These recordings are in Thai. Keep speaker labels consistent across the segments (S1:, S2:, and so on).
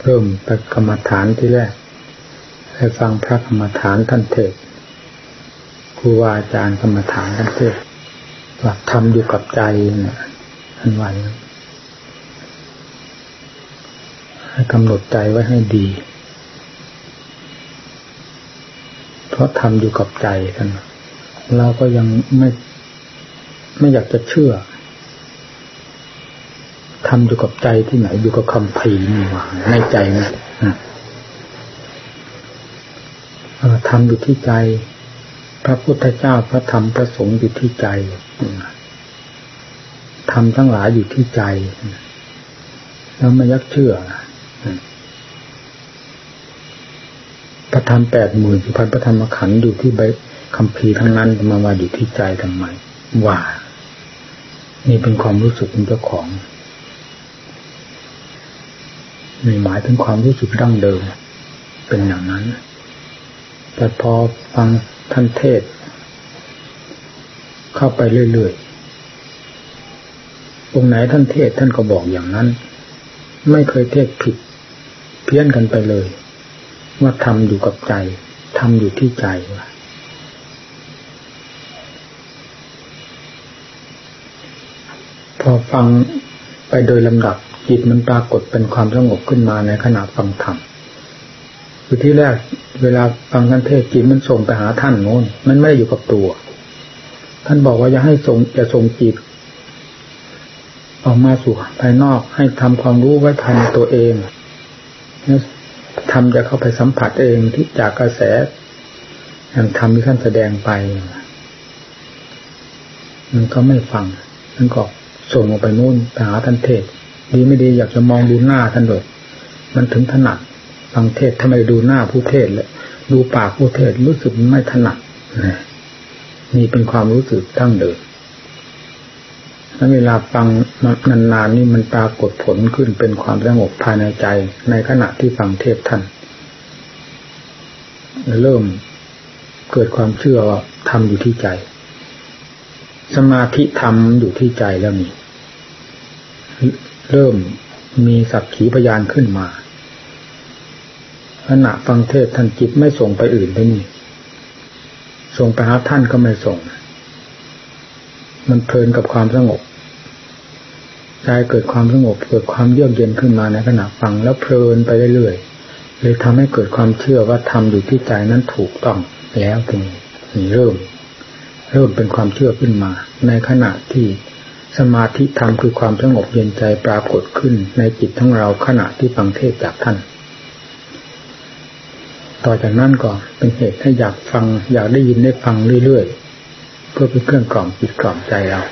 S1: เพิ่มไปกรรมฐานที่แรก ให้ฟังพระกรรมฐานท่านเทศครูบาอาจารย์กรรมฐานท่านเทศว่าทำอยู่กับใจเนี่ยท่านวันให้กำหนดใจไว้ให้ดี เพราะทำอยู่กับใจท่านเราก็ยังไม่ไม่อยากจะเชื่อ ทำอยู่กับใจที่ไหนอยู่กับคำพีนี่ว่าในใจนะทำอยู่ที่ใจ พระพุทธเจ้าพระธรรมพระสงฆ์อยู่ที่ใจทำทั้งหลายอยู่ที่ใจแล้วไม่ยักเชื่อพระธรรมแปดหมื่นสุพันพระธรรมขันธ์อยู่ที่ใบคำพีทั้งนั้นมาว่าอยู่ที่ใจทำไมว่านี่เป็นความรู้สึกของเจ้าของ มีหมายถึงความรู้สึกดั้งเดิม เป็นอย่างนั้นแต่พอฟังท่านเทศ เข้าไปเรื่อยๆองค์ไหนท่านเทศท่านก็บอกอย่างนั้น ไม่เคยเทศผิด เพี้ยนกันไปเลย ว่าทำอยู่กับใจทำอยู่ที่ใจพอฟังไปโดยลำดับ จิตมันปรากฏเป็นความสงบขึ้นมาในขณะฟังธรรมคือที่แรกเวลาฟังท่านเทศจิตมันส่งไปหาท่านโน้น มันไม่ได้อยู่กับตัว ท่านบอกว่าอย่าให้ส่งจะส่งจิต ออกมาสู่ภายนอกให้ทำความรู้ไว้ภายในตัวเองทำจะเข้าไปสัมผัสเองที่จากกระแสอย่างธรรมที่ท่านแสดงไป มันก็ไม่ฟังมันก็ส่งออกไปนู่นไปหาท่านเทศ ดีไม่ดีอยากจะมองดูหน้าท่านเลยมันถึงถนัดฟังเทศทำไมดูหน้าผู้เทศเลยดูปากผู้เทศรู้สึกไม่ถนัดนี่เป็นความรู้สึกตั้งเดิมแล้วเวลาฟังนานๆนี่มันปรากฏผลขึ้นเป็นความสงบภายในใจ ในขณะที่ฟังเทศท่านเริ่มเกิดความเชื่อว่าทำอยู่ที่ใจ สมาธิธรรมอยู่ที่ใจแล้วนี่ เริ่มมีสักขีพยานขึ้นมาขณะฟังเทศท่านจิตไม่ส่งไปอื่นไปนี่ ส่งไปหาท่านก็ไม่ส่ง มันเพลินกับความสงบใจเกิดความสงบเกิดความเยือกเย็นขึ้นมาในขณะฟังแล้วเพลินไปเรื่อยๆเลยทำให้เกิดความเชื่อว่าทำอยู่ที่ใจนั้นถูกต้องแล้วตรงนี้เริ่ม เริ่มเป็นความเชื่อขึ้นมา ในขณะที่ สมาธิธรรมคือความสงบเย็นใจปรากฏขึ้นในจิตทั้งเราขณะที่ฟังเทศจากท่าน ต่อจากนั้นก็เป็นเหตุให้อยากฟังอยากได้ยินได้ฟังเรื่อยๆ เพื่อเป็นเครื่องกล่อมจิตกล่อมใจเรา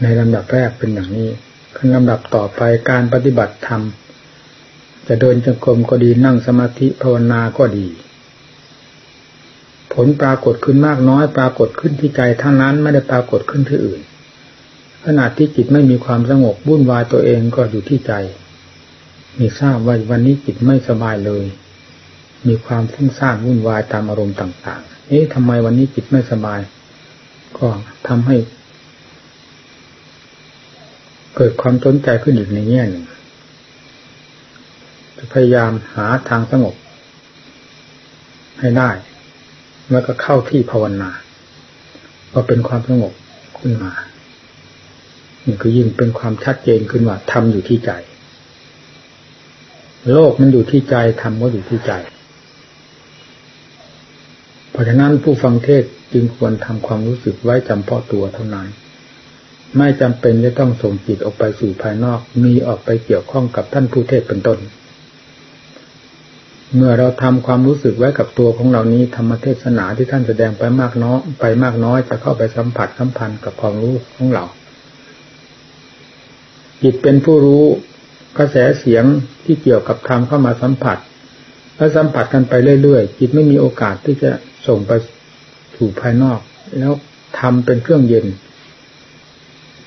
S1: ในลำดับแรกเป็นอย่างนี้ขั้นลำดับต่อไปการปฏิบัติธรรมจะเดินจงกรมก็ดีนั่งสมาธิภาวนาก็ดี ผลปรากฏขึ้นมากน้อยปรากฏขึ้นที่ใจทั้งนั้นไม่ได้ปรากฏขึ้นที่อื่น ขณะที่จิตไม่มีความสงบวุ่นวายตัวเองก็อยู่ที่ใจ มีทราบว่าวันนี้จิตไม่สบายเลย มีความฟุ้งซ่านวุ่นวายตามอารมณ์ต่าง ๆ เอ๊ะทำไมวันนี้จิตไม่สบาย ก็ทำให้ เกิดความสนใจขึ้นอีกในแง่หนึ่งจะพยายามหาทางสงบให้ได้ แล้วก็เข้าที่ภาวนาก็เป็นความสงบขึ้นมานี่คือยิ่งเป็นความชัดเจนขึ้นว่าทำอยู่ที่ใจ โลกมันอยู่ที่ใจทำก็อยู่ที่ใจ เพราะฉะนั้นผู้ฟังเทศจึงควรทำความรู้สึกไว้จำเพาะตัวเท่านั้น ไม่จำเป็นจะต้องส่งจิตออกไปสู่ภายนอก มีออกไปเกี่ยวข้องกับท่านผู้เทศเป็นต้น เมื่อเราทำความรู้สึกไว้กับตัวของเรานี้ธรรมเทศนาที่ท่านแสดงไปมากน้อยไปมากน้อยจะเข้าไปสัมผัสสัมพันธ์กับความรู้ของเรา จิตเป็นผู้รู้กระแสเสียงที่เกี่ยวกับธรรมเข้ามาสัมผัส แล้วสัมผัสกันไปเรื่อยๆจิตไม่มีโอกาสที่จะส่งไปสู่ภายนอก แล้วทำเป็นเครื่องเย็น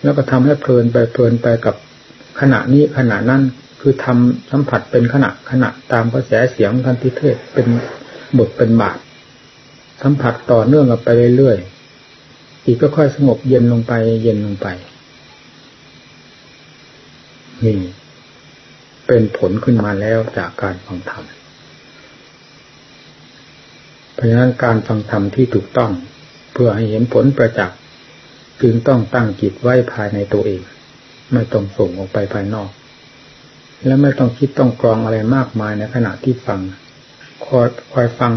S1: แล้วก็ทำให้เพลินไปเพลินไปกับขณะนี้ขณะนั้น คือทำสัมผัสเป็นขณะขณะตามกระแสเสียงทันทิเทศเป็นบทเป็นบาทสัมผัสต่อเนื่องกันไปเรื่อยๆอีกก็ค่อยสงบเย็นลงไป เย็นลงไปนี่เป็นผลขึ้นมาแล้วจากการฟังธรรมเพราะฉะนั้นการฟังธรรมที่ถูกต้อง เพื่อให้เห็นผลประจักษ์จึงต้องตั้งจิตไว้ภายในตัวเอง ไม่ต้องส่งออกไปภายนอก และไม่ต้องคิดต้องกรองอะไรมากมายในขณะที่ฟัง คอยคอยฟัง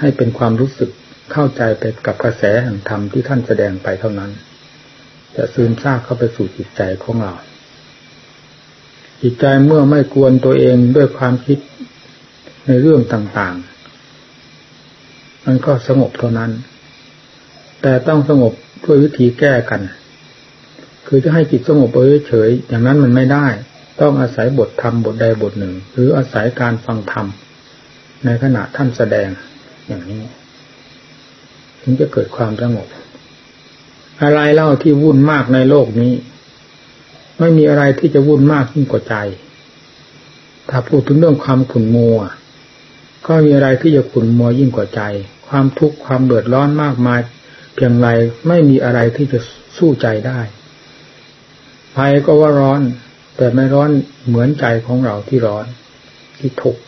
S1: ให้เป็นความรู้สึกเข้าใจไปกับกระแสแห่งธรรมที่ท่านแสดงไปเท่านั้น จะซึมซาบเข้าไปสู่จิตใจของเรา จิตใจเมื่อไม่กวนตัวเองด้วยความคิดในเรื่องต่างๆ มันก็สงบเท่านั้น แต่ต้องสงบด้วยวิธีแก้กัน คือจะให้จิตสงบเฉยๆอย่างนั้นมันไม่ได้ ต้องอาศัยบทธรรมบทใดบทหนึ่ง หรืออาศัยการฟังธรรมในขณะท่านแสดงอย่างนี้ ถึงจะเกิดความสงบอะไรเล่าที่วุ่นมากในโลกนี้ ไม่มีอะไรที่จะวุ่นมากยิ่งกว่าใจ ถ้าพูดถึงเรื่องความขุ่นมัว ก็มีอะไรที่จะขุ่นมัวยิ่งกว่าใจ ความทุกข์ความเดือดร้อนมากมาย เพียงไรไม่มีอะไรที่จะสู้ใจได้ไฟก็ว่าร้อน แต่ไม่ร้อนเหมือนใจของเราที่ร้อนที่ทุกข์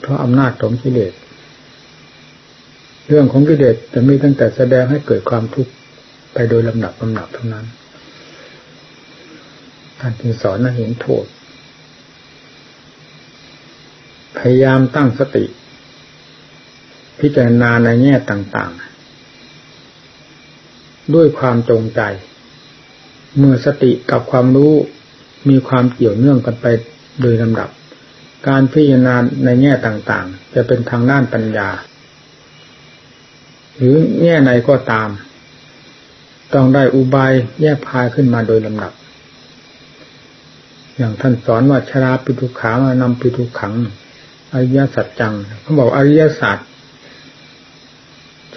S1: เพราะอำนาจของกิเลสเรื่องของกิเลสจะมีตั้งแต่แสดงให้เกิดความทุกข์ไปโดยลำดับลำดับเท่านั้นท่านจึงสอนให้เห็นโทษ พยายามตั้งสติ พิจารณาในแง่ต่างๆ ด้วยความจงใจ เมื่อสติกับความรู้มีความเกี่ยวเนื่องกันไปโดยลำดับ การพิจารณาในแง่ต่างๆ จะเป็นทางด้านปัญญา หรือแง่ไหนก็ตาม ต้องได้อุบายแยกพายขึ้นมาโดยลำดับ อย่างท่านสอนว่าชราปิทุขามานำปิทุขัง อริยสัจจังเขาบอกอริยสัจ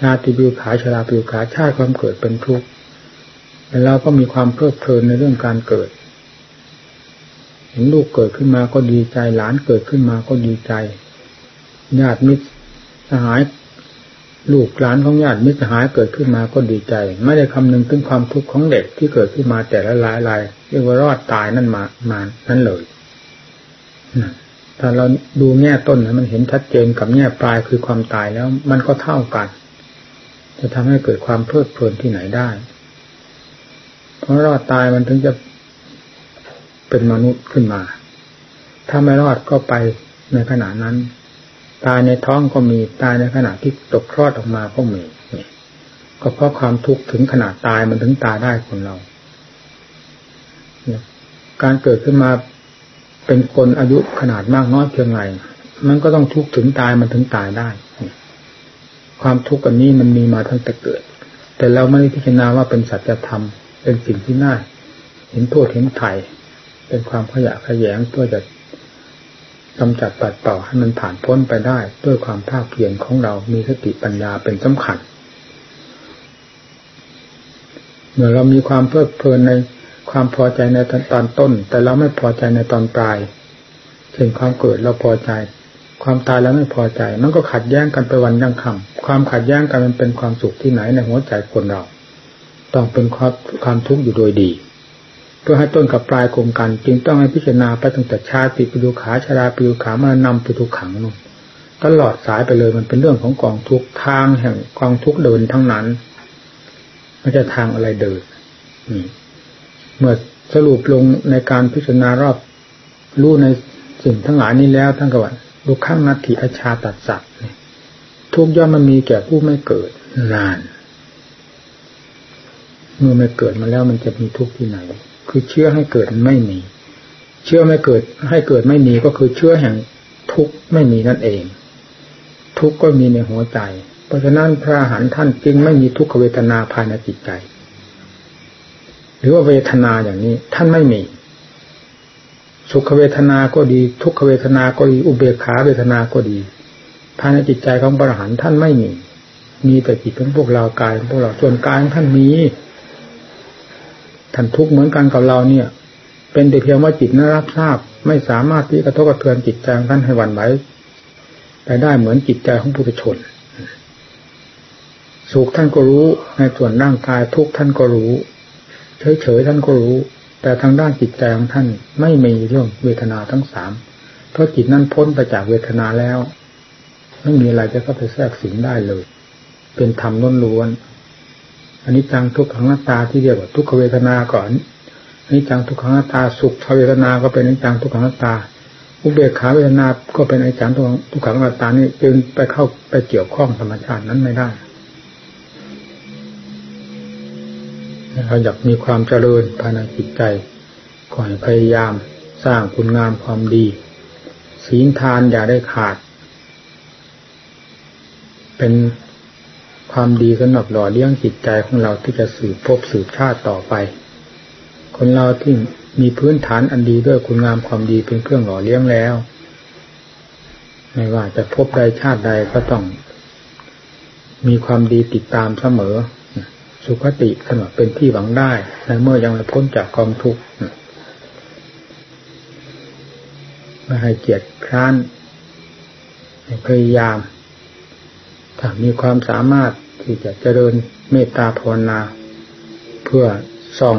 S1: ชาติปิวขาชราปิวขาชาติความเกิดเป็นทุกข์ แต่เราก็มีความเพลิดเพลินในเรื่องการเกิด เห็นลูกเกิดขึ้นมาก็ดีใจหลานเกิดขึ้นมาก็ดีใจญาติมิตรสหายลูกหลานของญาติมิตรสหายเกิดขึ้นมาก็ดีใจ ไม่ได้คำนึงถึงความทุกข์ของเด็กที่เกิดขึ้นมาแต่ละลายลายเรียกว่ารอดตายนั่นมามานั่นเลยถ้าเราดูแง่ต้นมันเห็นชัดเจนกับแง่ปลายคือความตายแล้ว มันก็เท่ากัน จะทำให้เกิดความเพลิดเพลินที่ไหนได้ เพราะรอดตายมันถึงจะเป็นมนุษย์ขึ้นมา ถ้าไม่รอดก็ไปในขณะนั้น ตายในท้องก็มีตายในขณะที่ตกคลอดออกมาก็มีก็เพราะความทุกข์ถึงขนาดตายมันถึงตายได้คนเรา การเกิดขึ้นมาเป็นคนอายุขนาดมากน้อยเพียงไรมันก็ต้องทุกข์ถึงตายมันถึงตายได้ ความทุกข์อันนี้มันมีมาตั้งแต่เกิด แต่เราไม่ได้พิจารณาว่าเป็นสัจธรรม เป็นสิ่งที่น่าเห็นโทษเห็นไถ่เป็นความขยะขยงเพื่อจะกำจัดปัดเป่าให้มันผ่านพ้นไปได้ ด้วยความภาคเพียรของเรามีสติปัญญาเป็นสำคัญ เมื่อเรามีความเพลิดเพลินในความพอใจในตอนต้น แต่เราไม่พอใจในตอนปลายเช่นความเกิดเราพอใจ ความตายแล้วไม่พอใจ มันก็ขัดแย้งกันไปวันยังคำความขัดแย้งกันมันเป็นความสุขที่ไหนในหัวใจคนเรา ต้องเป็นความความทุกข์อยู่โดยดีเพื่อให้ต้นกับปลายคงกัน จึงต้องให้พิจารณาไปตั้งแต่ชาติปิดูขาชาราปิดูขามานำปิดูขังนู่นตลอดสายไปเลยมันเป็นเรื่องของกองทุกทางแห่งกองทุกเดินทั้งนั้นไม่ใช่ทางอะไรเดินเมื่อสรุปลงในการพิจารณารอบรู้ในสิ่งทั้งหลายนี้แล้วทั้งกว่าดูข้างนัตถิอชาตัดสัตว์ทุกย่อมมันมีแก่ผู้ไม่เกิดนาน เมื่อไม่เกิดมาแล้วมันจะมีทุกข์ที่ไหน คือเชื่อให้เกิดไม่มี เชื่อไม่เกิด ให้เกิดไม่มีก็คือเชื่อแห่งทุกข์ไม่มีนั่นเอง ทุกข์ก็มีในหัวใจ เพราะฉะนั้นพระหันท่านจึงไม่มีทุกขเวทนาภายในจิตใจ หรือว่าเวทนาอย่างนี้ท่านไม่มี สุขเวทนาก็ดี ทุกขเวทนาก็ดีอุเบกขาเวทนาก็ดี ภายในจิตใจของพระหันท่านไม่มี มีแต่จิตของพวกเรากายของพวกเราส่วนกายของท่านมี ท่านทุกข์เหมือนกันกับเราเนี่ย เป็นแต่เพียงว่าจิตนั้นรับทราบ ไม่สามารถที่กระทบกระเทือนจิตใจท่านให้หวั่นไหวไปได้เหมือนจิตใจของผู้ชนสุขท่านก็รู้ในส่วนร่างกายทุกท่านก็รู้ เฉยๆท่านก็รู้ แต่ทางด้านจิตใจของท่านไม่มีเรื่องเวทนาทั้งสามเพราะจิตนั้นพ้นไปจากเวทนาแล้ว ไม่มีอะไรจะเข้าไปแทรกสิงได้เลย เป็นธรรมล้วน อันนี้จังทุกขังหน้าตาที่เรียกว่าทุกขเวทนาก่อนอันนี้จังทุกขังหน้าตาสุขเวทนาก็เป็นอันจจังทุกขังหน้าตา อุเบกขาเวทนาก็เป็นอนิจจังทุกขังหน้าตานี่จึงไปเข้าไปเกี่ยวข้องธรรมชาตินั้นไม่ได้เราอยากมีความเจริญภายในจิตใจก็ให้พยายามสร้างคุณงามความดีศีลทานอย่าได้ขาด เป็น ความดีสำหรับหล่อเลี้ยงจิตใจของเราที่จะสืบพบสืบชาติต่อไป คนเราที่มีพื้นฐานอันดีด้วยคุณงามความดีเป็นเครื่องหล่อเลี้ยงแล้ว ไม่ว่าจะพบใดชาติใดก็ต้อง มีความดีติดตามเสมอ สุขติสำหรับเป็นที่หวังได้ในเมื่อยังไม่พ้นจากกองทุกข์ไม่ให้เกียรติคร้านพยายาม ถ้ามีความสามารถที่จะเจริญเมตตาภาวนา เพื่อส่อง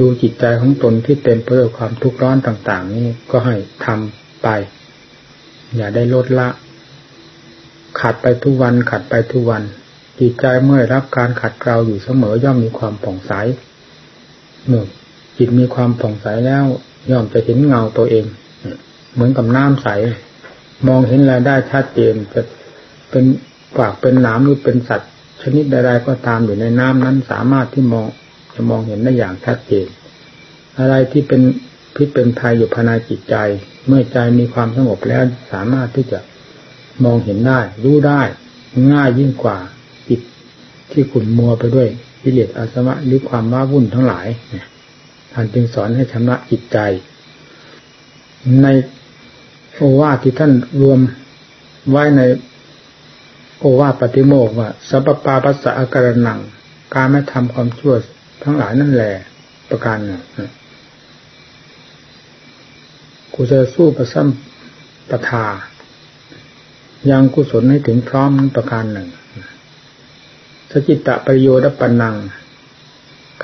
S1: ดูจิตใจของตนที่เต็มไปด้วยความทุกข์ร้อนต่าง ๆ นี้ก็ให้ทำไป อย่าได้ลดละ ขัดไปทุกวันขัดไปทุกวัน จิตใจเมื่อรับการขัดเกลาอยู่เสมอย่อมมีความผ่องใสเมื่อจิตมีความผ่องใสแล้ว ย่อมจะเห็นเงาตัวเอง เหมือนกับน้ำใส มองเห็นแล้วได้ชัดเจนจะ เป็นปากเป็นหนามหรือเป็นสัตว์ ชนิดใดๆก็ตามอยู่ในน้ำนั้นสามารถที่มองจะมองเห็นได้อย่างชัดเจนอะไรที่เป็นพิษเป็นภัยอยู่ภายในจิตใจ เมื่อใจมีความสงบแล้วสามารถที่จะมองเห็นได้ รู้ได้ ง่ายยิ่งกว่าจิตที่ขุ่นมัวไปด้วยกิเลสอาสวะหรือความว้าวุ่นทั้งหลายท่านจึงสอนให้ชำระจิตใจ ในโอวาทที่ท่านรวมไว้ใน โอวาปฏิโมกว่าสัพปาปัสสะอาการนัง การไม่ทำความชั่วทั้งหลายนั่นแหละประการหนึ่งกุศลสู้ประซ้ำประทา ยังกุศลให้ถึงพร้อมประการหนึ่งสจิตตะประโยชน์ปัญนัง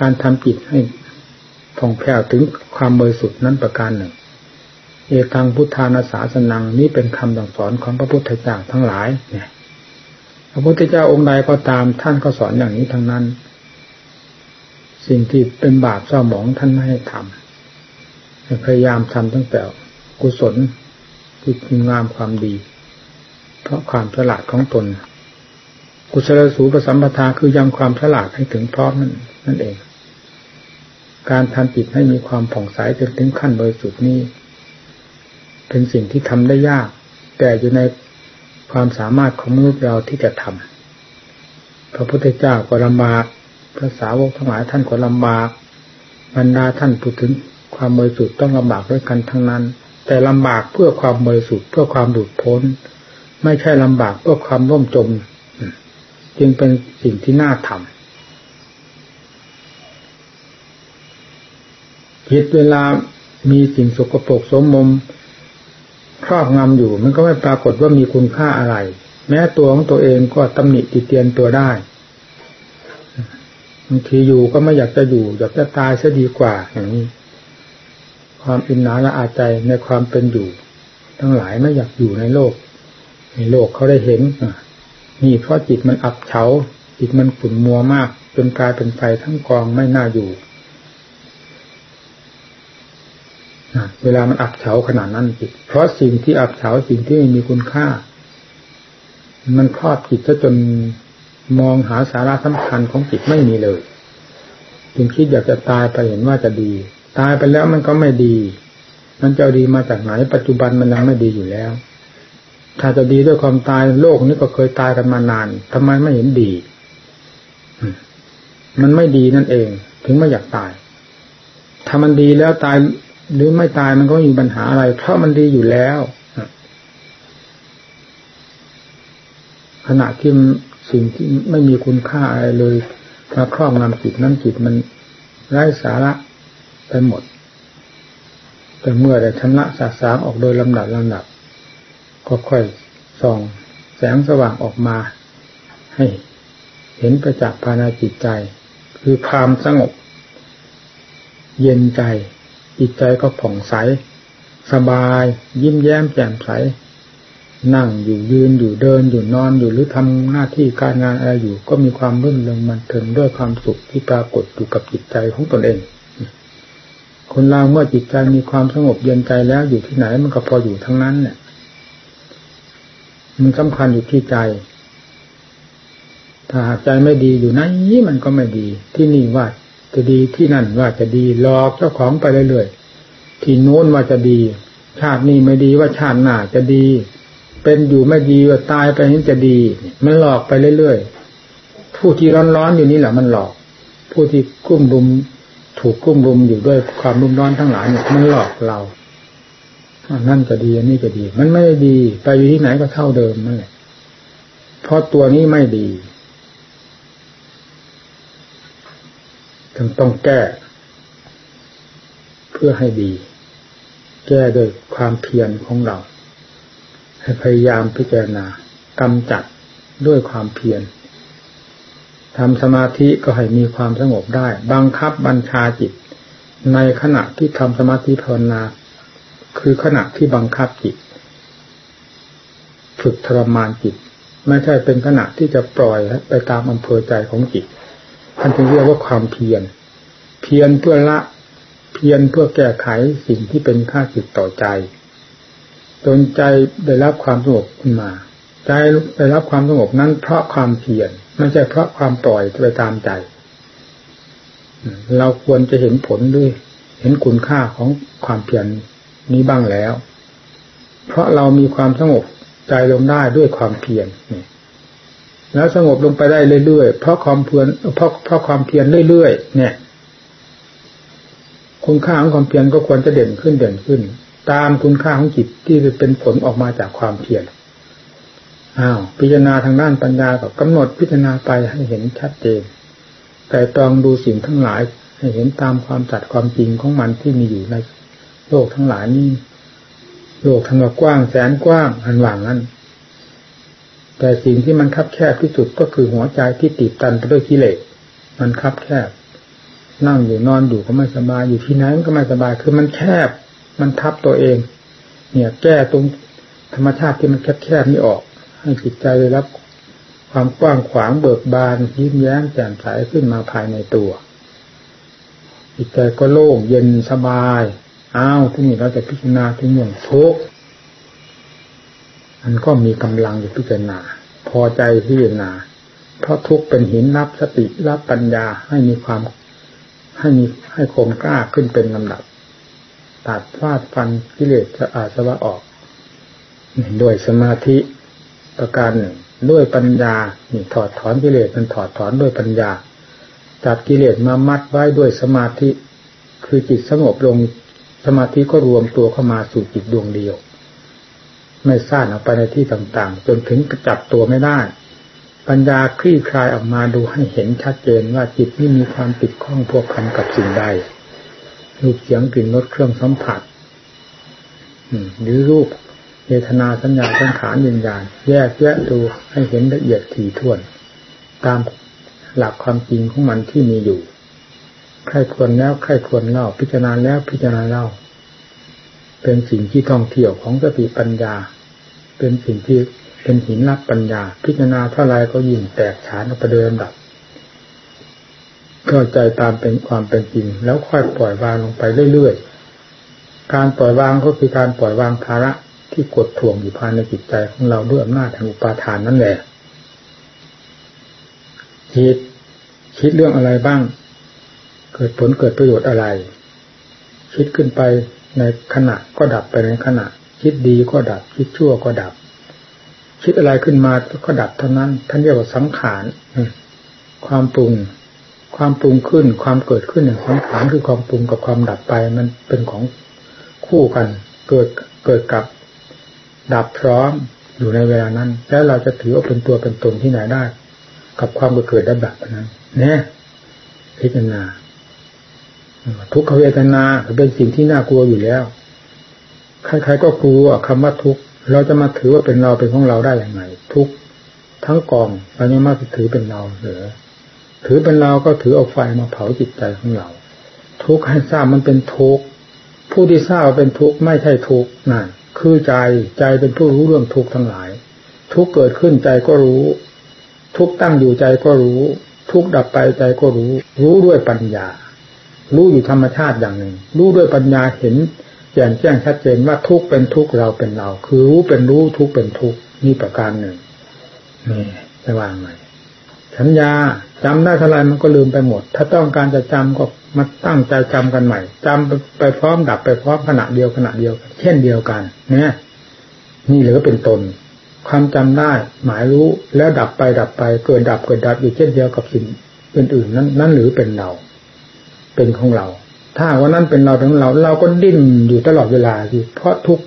S1: การทำจิตให้ผ่องแผ้วถึงความบริสุทธิ์นั้นประการหนึ่ง เอตังพุทธานาสาสนังนี้เป็นคำสั่งสอนของพระพุทธเจ้าทั้งหลายเนี่ย พระพุทธเจ้าองค์ใดก็ตามท่านก็สอนอย่างนี้ทั้งนั้น สิ่งที่เป็นบาปเศร้าหมองท่านไม่ให้ทำพยายามทำตั้งแต่กุศลที่คุณงามความดี เพราะความฉลาดของตน กุศลสูปสัมปทาคือยังความฉลาดให้ถึงพร้อมนั่นนั่นเอง การทำจิตให้มีความผ่องใสจนถึงขั้นบริสุทธิ์นี้ เป็นสิ่งที่ทำได้ยาก แต่อยู่ใน ความสามารถของมนุษย์เราที่จะทำพระพุทธเจ้าก็ลำบากพระสาวกทั้งหลายท่านก็ลำบากบรรดาท่านพูดถึงความบริสุทธิ์ต้องลำบากด้วยกันทั้งนั้น แต่ลำบากเพื่อความบริสุทธิ์เพื่อความหลุดพ้น ไม่ใช่ลำบากเพื่อความร่มจม จึงเป็นสิ่งที่น่าทำจิตเวลามีสิ่งสกปรกสมมม ครอบงำอยู่ มันก็ไม่ปรากฏว่ามีคุณค่าอะไร แม้ตัวของตัวเองก็ตำหนิติเตียนตัวได้บางทีอยู่ก็ไม่อยากจะอยู่ อยากจะตายซะดีกว่าอย่างนี้ ความอินหนาละอาใจในความเป็นอยู่ ทั้งหลายไม่อยากอยู่ในโลก ในโลกเขาได้เห็นนี่เพราะจิตมันอับเฉาจิตมันขุ่นมัวมากจนกลายเป็นไฟทั้งกองไม่น่าอยู่ เวลามันอับเฉาขนาดนั้นจิตเพราะสิ่งที่อับเฉาสิ่งที่ไม่มีคุณค่า มันครอบจิตซะจนมองหาสาระสำคัญของจิตไม่มีเลยจึงคิดอยากจะตายไปเห็นว่าจะดี ตายไปแล้วมันก็ไม่ดี มันจะดีมาจากไหน ปัจจุบันมันยังไม่ดีอยู่แล้ว ถ้าจะดีด้วยความตายโลกนี้ก็เคยตายกันมานานทำไมไม่เห็นดี มันไม่ดีนั่นเอง ถึงไม่อยากตาย ถ้ามันดีแล้วตาย หรือไม่ตายมันก็ไม่มีปัญหาอะไร เพราะมันดีอยู่แล้วขณะที่สิ่งที่ไม่มีคุณค่าอะไรเลยมาครอบงำจิตนั้นจิตมันไร้สาระไปหมด แต่เมื่อได้ชำระสาสางออกโดยลำดับลำดับก็ค่อยส่องแสงสว่างออกมา ให้เห็นประจักษ์ภายในจิตใจ คือความสงบ เย็นใจ จิตใจก็ผ่องใส สบาย ยิ้มแย้มแจ่มใส นั่งอยู่ยืนอยู่เดินอยู่นอนอยู่หรือทำหน้าที่การงานอะไรอยู่ ก็มีความรื่นเริงมันเทิงด้วยความสุขที่ปรากฏอยู่กับจิตใจของตนเอง คนเราเมื่อจิตใจมีความสงบเย็นใจแล้วอยู่ที่ไหนมันก็พออยู่ทั้งนั้นเนี่ยมันสำคัญอยู่ที่ใจถ้าหากใจไม่ดีอยู่ไหนมันก็ไม่ดี ที่นี่ว่า จะดีที่นั่นว่าจะดีหลอกเจ้าของไปเรื่อยๆที่โน้นว่าจะดี ชาตินี้ไม่ดีว่าชาติหน้าจะดี เป็นอยู่ไม่ดีว่าตายไปนี้จะดีมันหลอกไปเรื่อยๆผู้ที่ร้อนๆอยู่นี่แหละมันหลอก ผู้ที่กุ้มรุมถูกกุ้มรุมอยู่ด้วยความรุมร้อนทั้งหลายเนี่ยมันหลอกเรานั่นจะดีอันนี้จะดี มันไม่ดี ไปอยู่ที่ไหนก็เท่าเดิมนั่นแหละเพราะตัวนี้ไม่ดี จึงต้องแก้ เพื่อให้ดี แก้โดยความเพียรของเรา ให้พยายามพิจารณากำจัดด้วยความเพียรทำสมาธิก็ให้มีความสงบได้ บังคับบัญชาจิต ในขณะที่ทำสมาธิภาวนา คือขณะที่บังคับจิต ฝึกทรมานจิต ไม่ใช่เป็นขณะที่จะปล่อยไปตามอำเภอใจของจิต ท่านจึงเรียกว่าความเพียร เพียรเพื่อละ เพียรเพื่อแก้ไขสิ่งที่เป็นค่าสิทต่อใจ จนใจได้รับความสงบขึ้นมา ใจได้รับความสงบนั้นเพราะความเพียรไม่ใช่เพราะความปล่อยไปตามใจ เราควรจะเห็นผลด้วย เห็นคุณค่าของความเพียรนี้บ้างแล้ว เพราะเรามีความสงบใจลงได้ด้วยความเพียรนี่ แล้วสงบลงไปได้เรื่อยๆเพราะความเพียรเพราะเพราะความเพียรเรื่อยๆเนี่ยคุณค่าของความเพียรก็ควรจะเด่นขึ้นเด่นขึ้น ตามคุณค่าของจิตที่เป็นผลออกมาจากความเพียรอ้าวพิจารณาทางด้านปัญญาก็กำหนดพิจารณาไปให้เห็นชัดเจนแต่ตองดูสิ่งทั้งหลายให้เห็นตามความจัดความจริงของมันที่มีอยู่ในโลกทั้งหลายนี้โลกทั้งกว้างแสนกว้างอันว่างนั้น แต่สิ่งที่มันคับแคบที่สุดก็คือหัวใจที่ติดตันไปด้วยกิเลสมันคับแคบ นั่งอยู่นอนอยู่ก็ไม่สบายอยู่ที่ไหนก็ไม่สบายคือมันแคบ มันทับตัวเอง เนี่ย แก้ตรงธรรมชาติที่มันแคบแคบนี่ออก ให้จิตใจได้รับ ความกว้างขวางเบิกบานยิ้มแย้มแจ่มใสขึ้นมาภายในตัวจิตใจก็โล่งเย็นสบายอ้าวที่นี่เราจะพิจารณาถึงเรื่องทุกข์ มันก็มีกำลังอยู่พิจารณา พอใจพิจารณา เพราะทุกเป็นหินรับสติรับปัญญาให้มีความให้มีให้คมกล้าขึ้นเป็นลำดับ ตัดฟาดฟันกิเลสจะอาสวะออกด้วยสมาธิประการหนึ่งด้วยปัญญานี่ถอดถอนกิเลสมันถอดถอนด้วยปัญญา จับกิเลสมามัดไว้ด้วยสมาธิ คือจิตสงบลงสมาธิก็รวมตัวเข้ามาสู่จิตดวงเดียว ไม่ซ่านออกไปในที่ต่างๆ จนถึงจับตัวไม่ได้ ปัญญาคลี่คลายออกมาดูให้เห็นชัดเจนว่าจิตนี่มีความติดข้องพวกพันกับสิ่งใดรูปเสียงกลิ่นรสเครื่องสัมผัสหรือรูปเวทนาสัญญาสังขารวิญญาณแยกแยะดูให้เห็นละเอียดถี่ถ้วน ตามหลักความจริงของมันที่มีอยู่ใครควรแล้วใครควรเล่าพิจารณาแล้วพิจารณาเล่า เป็นสิ่งที่ท่องเที่ยวของสติปัญญา เป็นสิ่งที่เป็นหินรับปัญญา พิจารณาเท่าไรก็ยิ่งแตกฉานประเดิมดับเข้าใจตามเป็นความเป็นจริง แล้วค่อยปล่อยวางลงไปเรื่อยๆ การปล่อยวางก็คือการปล่อยวางภาระที่กดถ่วงอยู่ภายในจิตใจของเราด้วยอำนาจแห่งอุปาทานนั่นแหละคิดคิดเรื่องอะไรบ้าง เกิดผลเกิดประโยชน์อะไร คิดขึ้นไป ในขณะก็ดับไปในขณะ คิดดีก็ดับ คิดชั่วก็ดับ คิดอะไรขึ้นมาก็ดับเท่านั้น ท่านเรียกว่าสังขารความปรุง ความปรุงขึ้น ความเกิดขึ้นอย่างสังขารคือความปรุงกับความดับไปมันเป็นของคู่กัน เกิดเกิดกับ ดับพร้อมอยู่ในเวลานั้น แล้วเราจะถือว่าเป็นตัวเป็นตนที่ไหนได้ กับความเกิดและดับนั้นเนี่ยพิจารณา ทุกขเวทนาเป็นสิ่งที่น่ากลัวอยู่แล้ว ใครๆก็กลัวคำว่าทุกเราจะมาถือว่าเป็นเราเป็นของเราได้อย่างไรทุกทั้งกองเรายังมาถือเป็นเราเหรือถือเป็นเราก็ถือเอาไฟมาเผาจิตใจของเรา ทุกข์ให้ทราบมันเป็นทุกข์ผู้ที่ทราบเป็นทุกข์ไม่ใช่ทุกข์นั่นคือใจใจเป็นผู้รู้เรื่องทุกข์ทั้งหลาย ทุกข์เกิดขึ้นใจก็รู้ ทุกข์ตั้งอยู่ใจก็รู้ ทุกข์ดับไปใจก็รู้ รู้ด้วยปัญญา รู้อยู่ธรรมชาติอย่างหนึ่ง รู้ด้วยปัญญาเห็นแจ่มแจ้งชัดเจนว่าทุกเป็นทุกเราเป็นเรา คือรู้เป็นรู้ทุกเป็นทุกนี่ประการหนึ่งนี่จะวางไงสัญญาจำได้เท่าไรมันก็ลืมไปหมด ถ้าต้องการจะจำก็มาตั้งใจจำกันใหม่จำไปพร้อมดับไปพร้อมขณะเดียวขณะเดียว เช่นเดียวกันเนี่ยนี่เหลือเป็นตน ความจำได้หมายรู้แล้วดับไปดับไปเกิดดับเกิดดับอยู่เช่นเดียวกับสิ่งอื่นๆนั้น นั่นหรือเป็นเรา เป็นของเรา ถ้าว่านั้นเป็นเราของเรา เราก็ดิ้นอยู่ตลอดเวลาที่เพราะทุก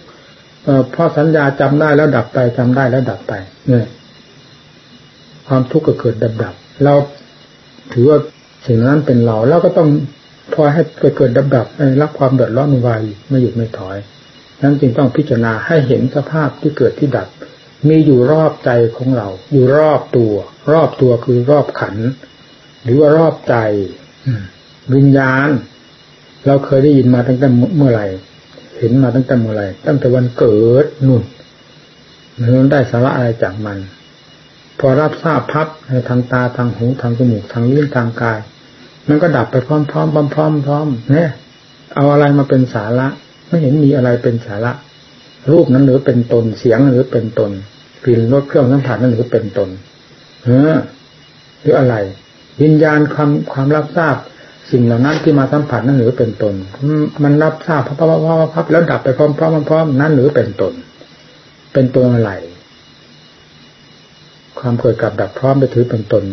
S1: เพราะสัญญาจำได้แล้วดับไปจำได้แล้วดับไป เนี่ย ความทุกข์ก็เกิดดับดับเราถือว่าสิ่งนั้นเป็นเราเราก็ต้องพอให้เกิดเกิดดับดับรับความเดือดร้อนไม่ไม่หยุดไม่ถอยนั้นจึงต้องพิจารณาให้เห็นสภาพที่เกิดที่ดับ มีอยู่รอบใจของเรา อยู่รอบตัว รอบตัวคือรอบขัน หรือว่ารอบใจ วิญญาณ เราเคยได้ยินมาตั้งแต่เมื่อไหร่เห็นมาตั้งแต่เมื่อไหร่ตั้งแต่วันเกิดนุ่นเนื้อได้สาระอะไรจากมัน พอรับทราบพับในทางตาทางหูทางจมูกทางลิ้นทางกาย มันก็ดับไปพร้อมๆพร้อมๆพร้อมพร้อมเนี่ยเอาอะไรมาเป็นสาระ ไม่เห็นมีอะไรเป็นสาระ รูปนั้นหรือเป็นตนเสียงหรือเป็นตนกลิ่นรสเครื่องสัมผัสนั้นหรือเป็นตนเออหรืออะไร วิญญาณความความรับทราบ สิ่งเหล่านั้นที่มาสัมผัสนั้นหรือเป็นตน มันรับทราบพับพับพับพับแล้วดับไปพร้อมพร้อมพร้อมนั้นหรือเป็นตน เป็นตัวอะไร ความเกิดกับดับพร้อมไปถือเป็นตน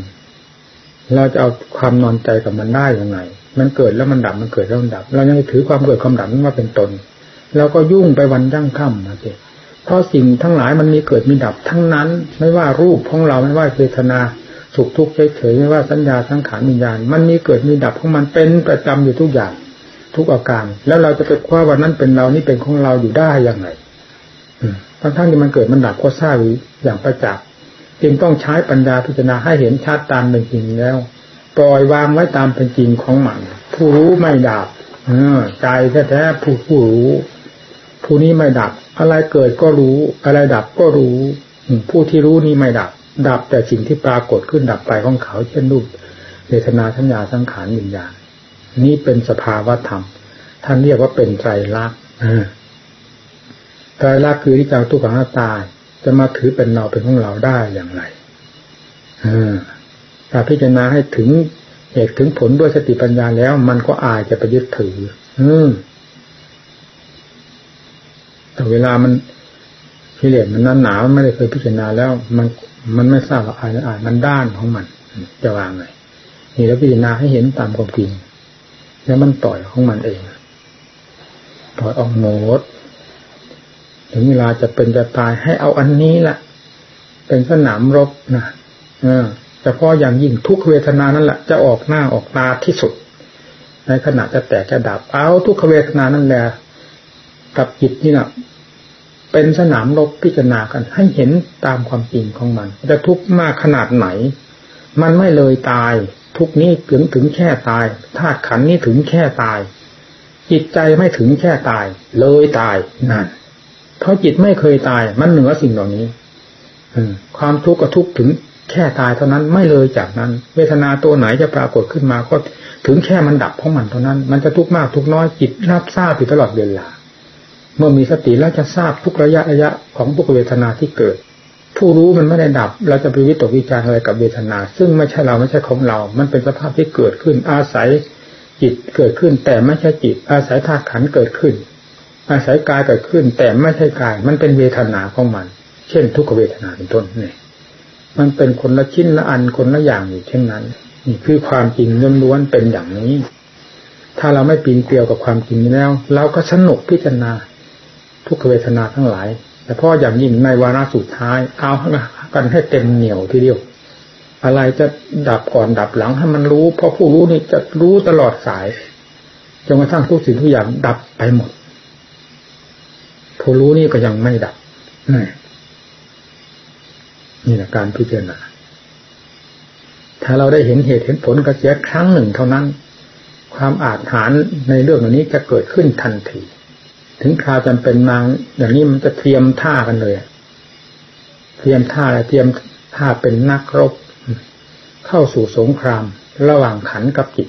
S1: เราจะเอาความนอนใจกับมันได้ยังไง มันเกิดแล้วมันดับมันเกิดแล้วมันดับ เรายังถือความเกิดความดับนั้นว่าเป็นตนเราก็ยุ่งไปวันยั่งค่ำนะสิเพราะสิ่งทั้งหลายมันมีเกิดมีดับทั้งนั้น ไม่ว่ารูปของเราไม่ว่าเจตนา สุขทุกข์เฉยๆไม่ว่าสัญญาสังขารวิญญาณมันมีเกิดมีดับของมันเป็นประจำอยู่ทุกอย่างทุกอาการ แล้วเราจะไปคว้าวันนั้นเป็นเรานี่เป็นของเราอยู่ได้ยังไงทั้งทั้งที่มันเกิดมันดับก็ทราบอย่างประจักษ์จึงต้องใช้ปัญญาพิจารณาให้เห็นชัดตามเป็นจริงแล้ว ปล่อยวางไว้ตามเป็นจริงของมันผู้รู้ไม่ดับเออใจแท้ๆผู้ผู้รู้ ผู้นี้ไม่ดับ อะไรเกิดก็รู้ อะไรดับก็รู้ ผู้ที่รู้นี้ไม่ดับ ดับแต่สิ่งที่ปรากฏขึ้นดับไปของเขา เช่นรูปเวทนาสัญญาสังขารวิญญาณนี่เป็นสภาวะธรรม ท่านเรียกว่าเป็นไตรลักษณ์ไตรลักษณ์คือที่จังทุกขังตาจะมาถือเป็นเราเป็นของเราได้อย่างไรถ้าพิจารณาให้ถึงเหตุถึงผลด้วยสติปัญญาแล้ว มันก็อายจะไปยึดถือ อืมแต่เวลามันพิเรนมันนั้นหนาวไม่ได้เคยพิจารณาแล้ว มัน มันไม่ทราบว่าอายอายมันด้านของมัน จะวางไงนี่แล้วพิจารณาให้เห็นตามความจริง แล้วมันต่อยของมันเองปล่อยออกโหมดถึงเวลาจะเป็นจะตายให้เอาอันนี้แหละเป็นสนามรบนะเออแต่พออย่างยิ่งทุกเวทนานั่นแหละจะออกหน้าออกตาที่สุด ในขณะจะแตกจะดับเอาทุกเวทนานั่นแหละกับจิตนี่นะ เป็นสนามรบพิจารณากัน ให้เห็นตามความจริงของมัน จะทุกข์มากขนาดไหน มันไม่เลยตาย ทุกนี้ถึงถึงแค่ตายธาตุขันนี้ถึงแค่ตาย จิตใจไม่ถึงแค่ตาย เลยตายนั่นเพราะจิตไม่เคยตาย มันเหนือสิ่งเหล่านี้ความทุกข์ก็ทุกข์ถึงแค่ตายเท่านั้นไม่เลยจากนั้น เวทนาตัวไหนจะปรากฏขึ้นมาก็ถึงแค่มันดับของมันเท่านั้น มันจะทุกข์มากทุกน้อยจิตรับทราบอยู่ตลอดเวลา เมื่อมีสติแล้วจะทราบทุกระยะระยะของทุกเวทนาที่เกิด ผู้รู้มันไม่ได้ดับ เราจะไปวิตกวิจารอะไรกับเวทนา ซึ่งไม่ใช่เราไม่ใช่ของเรา มันเป็นสภาพที่เกิดขึ้น อาศัยจิตเกิดขึ้น แต่ไม่ใช่จิต อาศัยธาตุขันเกิดขึ้น อาศัยกายเกิดขึ้น แต่ไม่ใช่กาย มันเป็นเวทนาของมัน เช่น ทุกขเวทนาเป็นต้นนี่มันเป็นคนละชิ้นละอันคนละอย่างอยู่เช่นนั้นนี่คือความจริงล้วนๆเป็นอย่างนี้ ถ้าเราไม่ปีนเกลียวกับความจริงแล้ว เราก็สนุกพิจารณา ทุกขเวทนาทั้งหลาย แต่พ่ออย่างยิ่งในวาระสุดท้าย เอากันให้เต็มเหนียวทีเดียว อะไรจะดับก่อนดับหลังให้มันรู้ เพราะผู้รู้นี่จะรู้ตลอดสายจนกระทั่งทุกสิ่งทุกอย่างดับไปหมดผู้รู้นี่ก็ยังไม่ดับนี่แหละการพิจารณา ถ้าเราได้เห็นเหตุเห็นผลกระเสียครั้งหนึ่งเท่านั้น ความอาจหารในเรื่องนี้จะเกิดขึ้นทันที ถึงคราวจำเป็นนางอย่างนี้มันจะเตรียมท่ากันเลยเตรียมท่าอะไรเตรียมท่าเป็นนักรบ เข้าสู่สงคราม ระหว่างขันกับจิต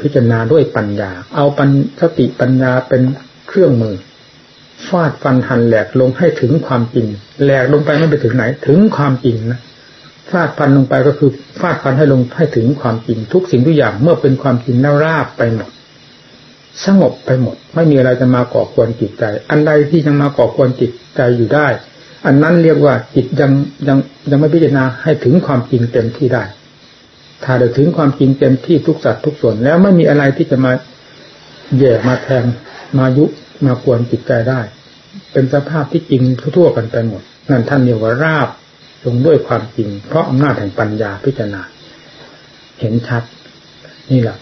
S1: พิจารณาด้วยปัญญา เอาปัญสติปัญญาเป็นเครื่องมือฟาดฟันหันแหลกลงให้ถึงความจริงแหลกลงไปไม่ไปถึงไหน ถึงความจริงนะฟาดฟันลงไปก็คือฟาดฟันให้ลงให้ถึงความจริงทุกสิ่งทุกอย่างเมื่อเป็นความจริงแล้วราบไปหมด สงบไปหมด ไม่มีอะไรจะมาก่อควรจิตใจ อันใดที่ยังมาก่อควรจิตใจอยู่ได้ อันนั้นเรียกว่าจิตยังยังยังไม่พิจารณาให้ถึงความจริงเต็มที่ได้ ถ้าได้ถึงความจริงเต็มที่ทุกสัตว์ทุกส่วน แล้วไม่มีอะไรที่จะมาแย่มาแทงมายุมาควรจิตใจได้ เป็นสภาพที่จริงทั่วๆกันไปหมด นั่นท่านเรียกว่าราบลงด้วยความจริง เพราะอำนาจแห่งปัญญาพิจารณา เห็นชัด นี่แหละ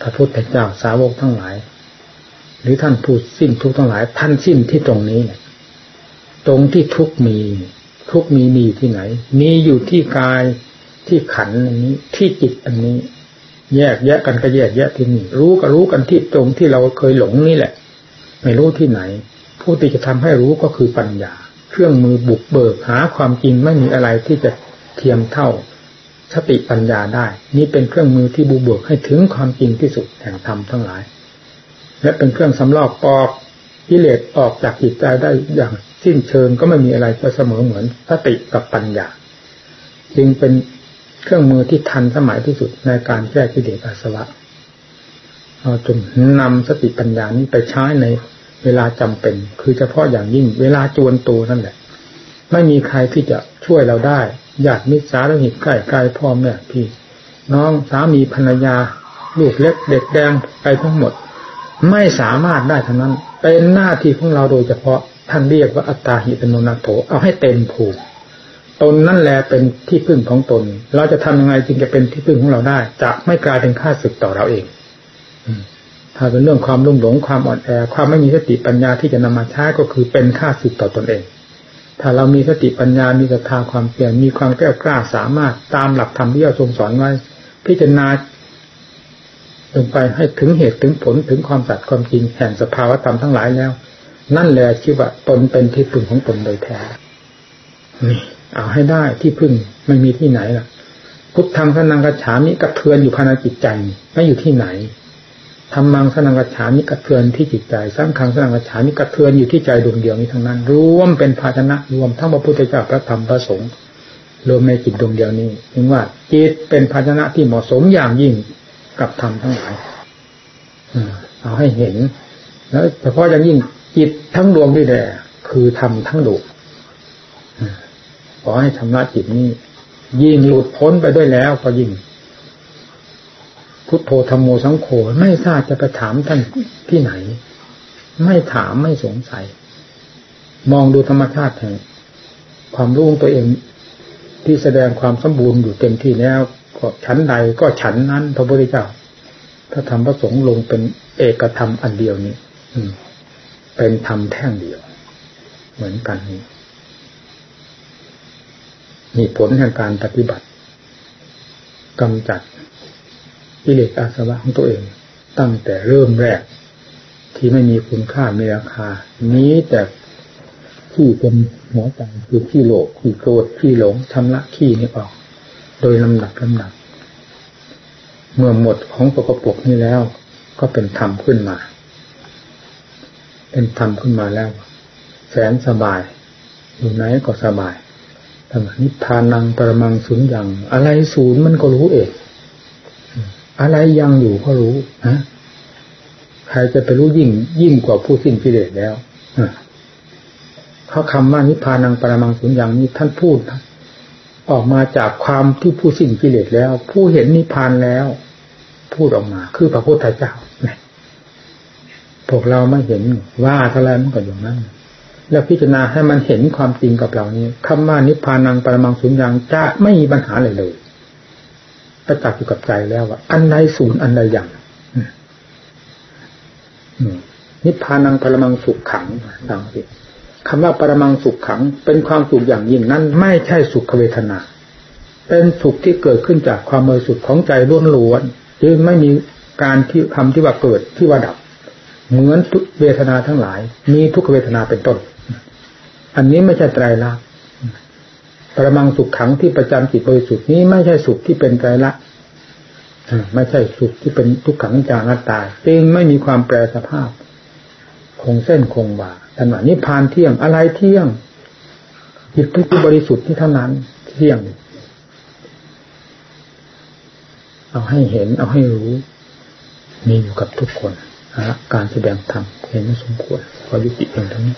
S1: พระพุทธเจ้าสาวกทั้งหลาย หรือท่านผู้สิ้นทุกทั้งหลาย ท่านสิ้นที่ตรงนี้เนี่ยตรงที่ทุกมี ทุกมีมีที่ไหน มีอยู่ที่กายที่ขันอันนี้ ที่จิตอันนี้ แยกแยกกันก็แยกแยะที่นี่รู้ก็รู้กันที่ตรงที่เราเคยหลงนี่แหละ ไม่รู้ที่ไหน ผู้ที่จะทำให้รู้ก็คือปัญญา เครื่องมือบุกเบิกหาความจริงไม่มีอะไรที่จะเทียมเท่า สติปัญญาได้ นี่เป็นเครื่องมือที่บุกเบิกให้ถึงความจริงที่สุดแห่งธรรมทั้งหลาย และเป็นเครื่องสำลอกปอกกิเลสออกจากจิตใจได้อย่างสิ้นเชิงก็ไม่มีอะไรจะเสมอเหมือนสติกับปัญญา จึงเป็นเครื่องมือที่ทันสมัยที่สุดในการแก้กิเลสอาสวะเราจนนำสติปัญญานี้ไปใช้ในเวลาจำเป็น คือเฉพาะอย่างยิ่ง เวลาจวนตัวนั่นแหละ ไม่มีใครที่จะช่วยเราได้ ญาติมิตรสารหิตใกล้ไกลพ่อแม่พี่น้องสามีภรรยา ลูกเล็กเด็กแดงไปทั้งหมด ไม่สามารถได้ทั้งนั้น เป็นหน้าที่ของเราโดยเฉพาะท่านเรียกว่าอัตตาหิตโนนาโถเอาให้เต็มผูกตนนั่นแหละเป็นที่พึ่งของตน เราจะทำยังไงจึงจะเป็นที่พึ่งของเราได้ จะไม่กลายเป็นข้าศึกต่อเราเองถ้าเป็นเรื่องความลุ่มหลงความอ่อนแอ ความไม่มีสติปัญญาที่จะนำมาใช้ก็คือเป็นค่าสึกต่อตอนเอง ถ้าเรามีสติปัญญา มีศรัทธาความเพียร มีความแก้วกล้าสามารถตามหลักธรรมที่เราทรงสอนไว้ พิจารณาลงไปให้ถึงเหตุถึงผลถึงความสัตย์ความจริงแห่งสภาวธรรมทั้งหลายแล้ว นั่นแหละชื่อว่าตนเป็นที่พึ่งของตนโดยแท้นี่เอาให้ได้ที่พึ่งไม่มีที่ไหนล่ะ พุทธังสนังกระฉามิกระเทือนอยู่ภายในจิตใจไม่อยู่ที่ไหน ธรรมังสนังกัจฉามิกระเทือนที่จิตใจสร้างคังสนังกัจฉามิกระเทือนอยู่ที่ใจดวงเดียวนี้ทั้งนั้น รวมเป็นภาชนะรวมทั้งพระพุทธเจ้าพระธรรมพระสงฆ์รวมในจิตดวงเดียวนี้ถึงว่าจิตเป็นภาชนะที่เหมาะสมอย่างยิ่งกับธรรมทั้งหลายเอาให้เห็น แล้วเฉพาะอย่างยิ่งจิตทั้งดวงด้วยแด่คือธรรมทั้งดวงขอให้ชำระจิตนี้ยิ่งหลุดพ้นไปด้วยแล้วก็ยิ่ง พุทโธธรรมโมสังโฆไม่ทราบจะไปถามท่านที่ไหน ไม่ถามไม่สงสัย มองดูธรรมชาติแห่งความรู้ตัวเองที่แสดงความสมบูรณ์อยู่เต็มที่แล้วก็ชั้นใดก็ฉันนั้นพระพุทธเจ้าถ้าทำพระสงฆ์ลงเป็นเอกธรรมอันเดียวนี้ อืม เป็นธรรมแท่งเดียว เหมือนกันนี้มีผลแห่งการปฏิบัติกำจัด กิเลสอาสวะของตัวเอง ตั้งแต่เริ่มแรก ที่ไม่มีคุณค่ามีราคา นี้แต่ขี้เป็นหัวใจคือขี้โลภขี้โกรธขี้หลงชำระขี้นี้ออก โดยลำดับลำดับเมื่อหมดของปกปกนี้แล้ว ก็เป็นธรรมขึ้นมา เป็นธรรมขึ้นมาแล้ว แสนสบาย อยู่ไหนก็สบายธรรมนิพพานังปรมังสุญญ์อย่าง อะไรศูนย์มันก็รู้เอง อะไรยังอยู่ก็รู้ฮะใครจะไปรู้ยิ่งยิ่งกว่าผู้สิ้นกิเลสแล้วเขาคำว่านิพพานังปรมังสุญญ์นี้ท่านพูดออกมาจากความที่ผู้สิ้นกิเลสแล้ว ผู้เห็นนิพพานแล้ว พูดออกมา คือพระพุทธเจ้าพวกเราไม่เห็นว่าเท่าไรมันก็อย่างนั้นแล้วพิจารณาให้มันเห็นความจริงกับเรานี้คำว่านิพพานังปรมังสุญญ์จะไม่มีปัญหาเลยเลย ประจักษ์อยู่กับใจแล้วว่าอันใดศูนย์อันใดอย่างนิพพานังปรมังสุขขังดังสิคำว่าปรมังสุขขัง เป็นความสุขอย่างยิ่งนั้น ไม่ใช่สุขเวทนา เป็นสุขที่เกิดขึ้นจากความบริสุทธิ์ของใจล้วนล้วนจึงไม่มีการที่คำที่ว่าเกิดที่ว่าดับ เหมือนทุกเวทนาทั้งหลาย มีทุกเวทนาเป็นต้น อันนี้ไม่ใช่ไตรลักษณ์ ประมังสุขขังที่ประจำจิตบริสุทธิ์นี้ไม่ใช่สุขที่เป็นไตรลักษณ์ไม่ใช่สุขที่เป็นทุกขังจานัตตาจึงไม่มีความแปรสภาพ คงเส้นคงวาท่านว่านิพานเที่ยงอะไรเที่ยงจิตที่บริสุทธิ์ที่เท่านั้นเที่ยง เอาให้เห็น เอาให้รู้ มีอยู่กับทุกคน การแสดงธรรมเห็นสมควรขอยุติเพียงเท่านี้